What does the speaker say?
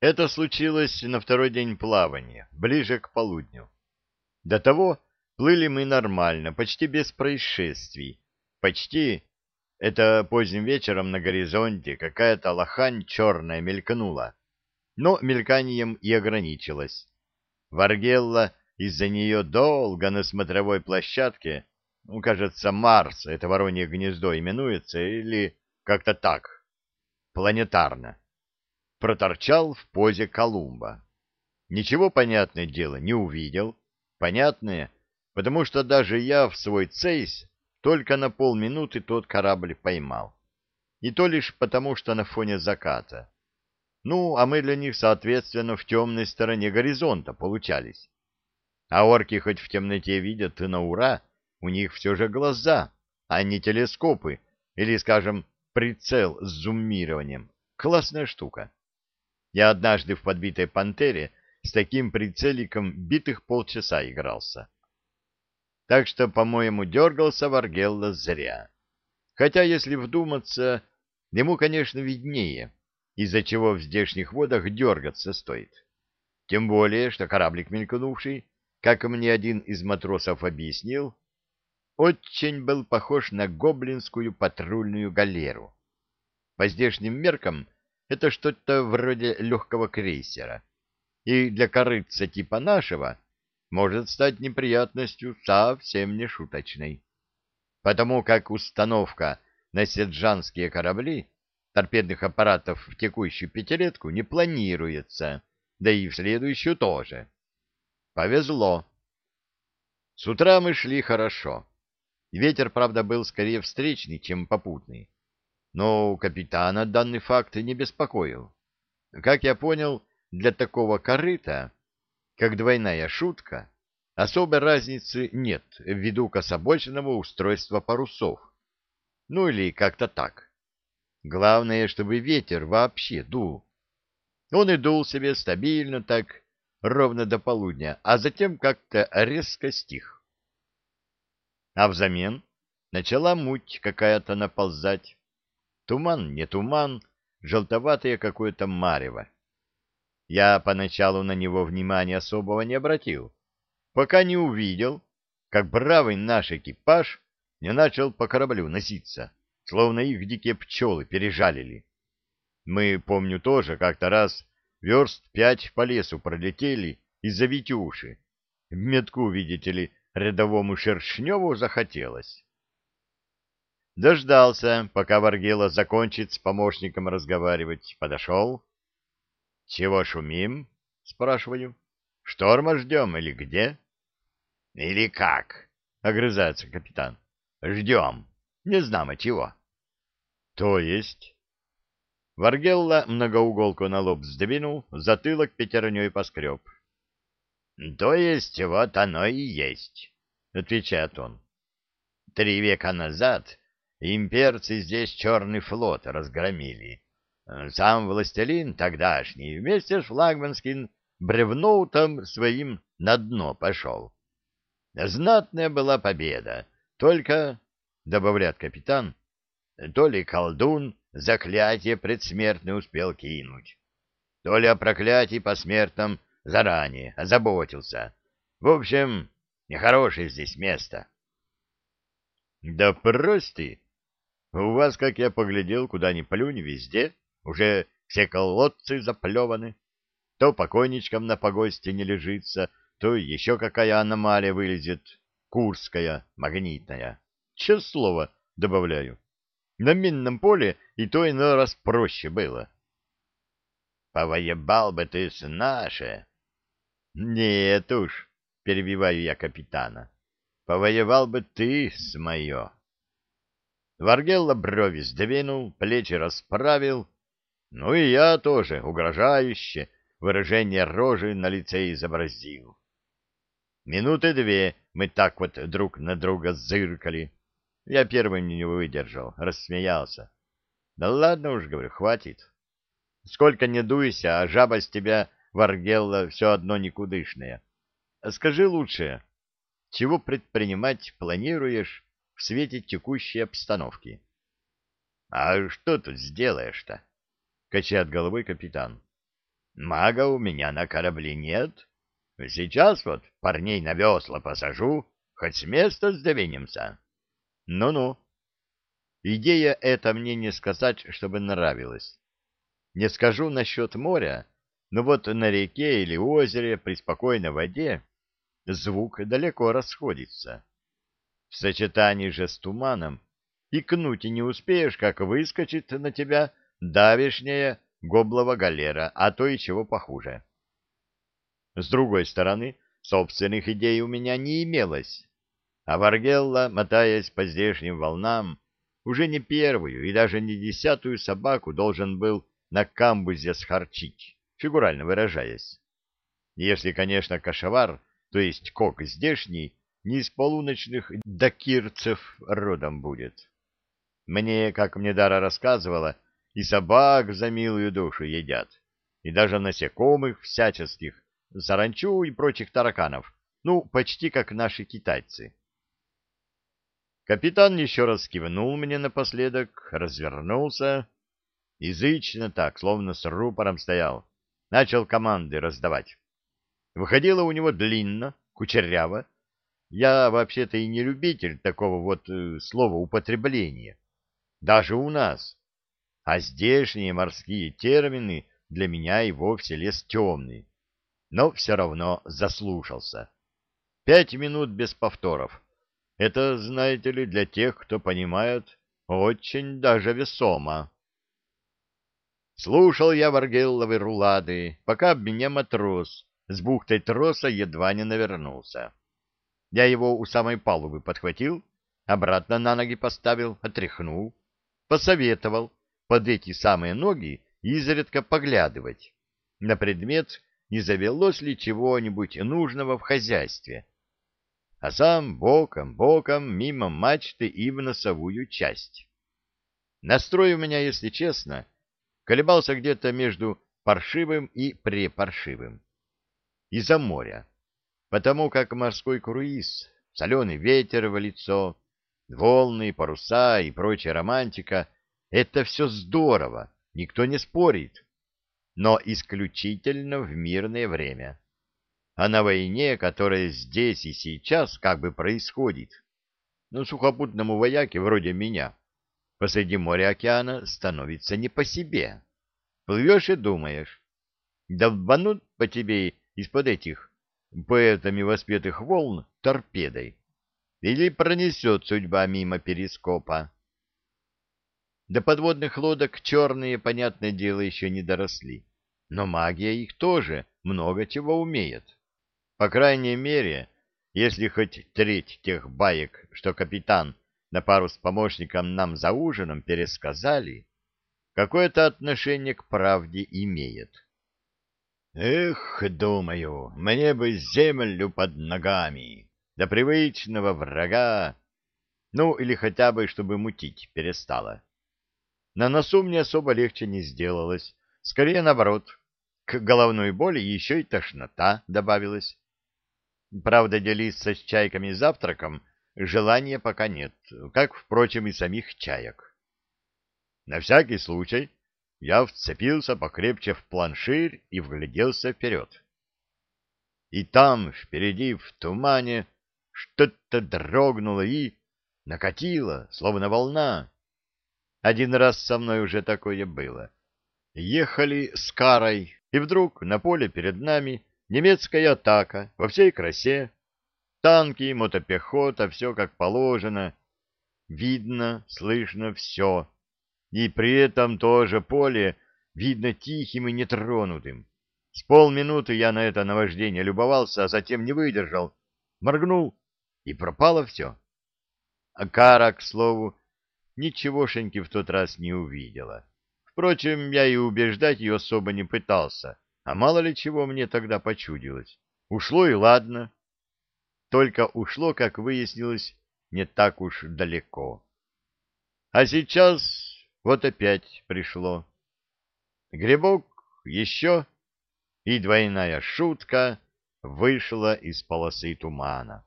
Это случилось на второй день плавания, ближе к полудню. До того плыли мы нормально, почти без происшествий. Почти это поздним вечером на горизонте какая-то лохань черная мелькнула. Но мельканием и ограничилась. Варгелла из-за нее долго на смотровой площадке, ну, кажется, Марс, это воронье гнездо именуется, или как-то так, планетарно, проторчал в позе Колумба. Ничего, понятное дело, не увидел. Понятное, потому что даже я в свой цейс только на полминуты тот корабль поймал. И то лишь потому, что на фоне заката. Ну, а мы для них, соответственно, в темной стороне горизонта получались. А орки хоть в темноте видят и на ура, у них все же глаза, а не телескопы или, скажем, прицел с зуммированием. Классная штука. Я однажды в подбитой пантере с таким прицеликом битых полчаса игрался. Так что, по-моему, дергался Варгелла зря. Хотя, если вдуматься, ему, конечно, виднее, из-за чего в здешних водах дергаться стоит. Тем более, что кораблик мелькнувший, как мне один из матросов объяснил, очень был похож на гоблинскую патрульную галеру. По здешним меркам это что-то вроде легкого крейсера. И для корыца типа нашего может стать неприятностью совсем не шуточной. Потому как установка на седжанские корабли торпедных аппаратов в текущую пятилетку не планируется, да и в следующую тоже. Повезло. С утра мы шли хорошо. Ветер, правда, был скорее встречный, чем попутный. Но капитана данный факт не беспокоил. Как я понял, для такого корыта, как двойная шутка, особой разницы нет ввиду кособочного устройства парусов. Ну или как-то так. Главное, чтобы ветер вообще дул. Он и дул себе стабильно так, ровно до полудня, а затем как-то резко стих а взамен начала муть какая-то наползать. Туман не туман, желтоватое какое-то марево. Я поначалу на него внимания особого не обратил, пока не увидел, как бравый наш экипаж не начал по кораблю носиться, словно их дикие пчелы пережалили. Мы, помню, тоже как-то раз верст пять по лесу пролетели из-за Витюши. В метку, видите ли, рядовому Шершневу захотелось. Дождался, пока Варгела закончит с помощником разговаривать. Подошел. — Чего шумим? — спрашиваю. — Шторма ждем или где? — Или как? — огрызается капитан. — Ждем. Не знамо чего. — То есть? Варгелла многоуголку на лоб сдвинул, затылок пятерней поскреб. —— То есть вот оно и есть, — отвечает он. Три века назад имперцы здесь черный флот разгромили. Сам властелин тогдашний вместе с флагманским бревноутом своим на дно пошел. Знатная была победа, только, — добавляет капитан, — то ли колдун заклятие предсмертное успел кинуть, то ли о проклятии посмертном заранее озаботился. В общем, нехорошее здесь место. — Да прости. У вас, как я поглядел, куда ни плюнь, везде уже все колодцы заплеваны. То покойничком на погосте не лежится, то еще какая аномалия вылезет, курская, магнитная. Че слово добавляю. На минном поле и то иной раз проще было. — Повоебал бы ты с наше, нет уж, перебиваю я капитана. Повоевал бы ты с мое. Варгелла брови сдвинул, плечи расправил. Ну и я тоже, угрожающе, выражение рожи на лице изобразил. Минуты две мы так вот друг на друга зыркали. Я первым не выдержал, рассмеялся. Да ладно уж, говорю, хватит. Сколько не дуйся, а жаба с тебя Варгелла все одно никудышная. Скажи лучше, чего предпринимать планируешь в свете текущей обстановки? — А что тут сделаешь-то? — качает головой капитан. — Мага у меня на корабле нет. Сейчас вот парней на весла посажу, хоть с места сдвинемся. Ну-ну. Идея эта мне не сказать, чтобы нравилась. Не скажу насчет моря, но вот на реке или озере при спокойной воде звук далеко расходится. В сочетании же с туманом икнуть и не успеешь, как выскочит на тебя давешняя гоблова галера, а то и чего похуже. С другой стороны, собственных идей у меня не имелось, а Варгелла, мотаясь по здешним волнам, уже не первую и даже не десятую собаку должен был на камбузе схарчить, фигурально выражаясь. Если, конечно, кошевар, то есть кок здешний, не из полуночных дакирцев родом будет. Мне, как мне Дара рассказывала, и собак за милую душу едят, и даже насекомых всяческих, саранчу и прочих тараканов, ну, почти как наши китайцы. Капитан еще раз кивнул мне напоследок, развернулся, язычно так, словно с рупором стоял, начал команды раздавать. Выходило у него длинно, кучеряво. Я вообще-то и не любитель такого вот э, слова употребления. Даже у нас. А здешние морские термины для меня и вовсе лес темный. Но все равно заслушался. Пять минут без повторов. Это, знаете ли, для тех, кто понимает, очень даже весомо. Слушал я Варгелловы рулады, пока об меня матрос с бухтой троса едва не навернулся. Я его у самой палубы подхватил, обратно на ноги поставил, отряхнул, посоветовал под эти самые ноги изредка поглядывать на предмет, не завелось ли чего-нибудь нужного в хозяйстве, а сам боком-боком мимо мачты и в носовую часть. Настрой у меня, если честно, колебался где-то между паршивым и препаршивым. Из-за моря, потому как морской круиз, соленый ветер в лицо, волны, паруса и прочая романтика — это все здорово, никто не спорит, но исключительно в мирное время а на войне, которая здесь и сейчас как бы происходит. Ну, сухопутному вояке вроде меня посреди моря-океана становится не по себе. Плывешь и думаешь, долбанут по тебе из-под этих поэтами воспетых волн торпедой или пронесет судьба мимо перископа. До подводных лодок черные, понятное дело, еще не доросли, но магия их тоже много чего умеет. По крайней мере, если хоть треть тех баек, что капитан на пару с помощником нам за ужином пересказали, какое-то отношение к правде имеет. Эх, думаю, мне бы землю под ногами, до привычного врага, ну или хотя бы, чтобы мутить перестала. На носу мне особо легче не сделалось, скорее наоборот, к головной боли еще и тошнота добавилась. Правда, делиться с чайками завтраком желания пока нет, как, впрочем, и самих чаек. На всякий случай я вцепился покрепче в планширь и вгляделся вперед. И там, впереди, в тумане, что-то дрогнуло и накатило, словно волна. Один раз со мной уже такое было. Ехали с карой, и вдруг на поле перед нами Немецкая атака во всей красе. Танки, мотопехота, все как положено. Видно, слышно все. И при этом тоже поле видно тихим и нетронутым. С полминуты я на это наваждение любовался, а затем не выдержал. Моргнул, и пропало все. А Кара, к слову, ничегошеньки в тот раз не увидела. Впрочем, я и убеждать ее особо не пытался. А мало ли чего мне тогда почудилось. Ушло и ладно. Только ушло, как выяснилось, не так уж далеко. А сейчас вот опять пришло. Грибок еще, и двойная шутка вышла из полосы тумана.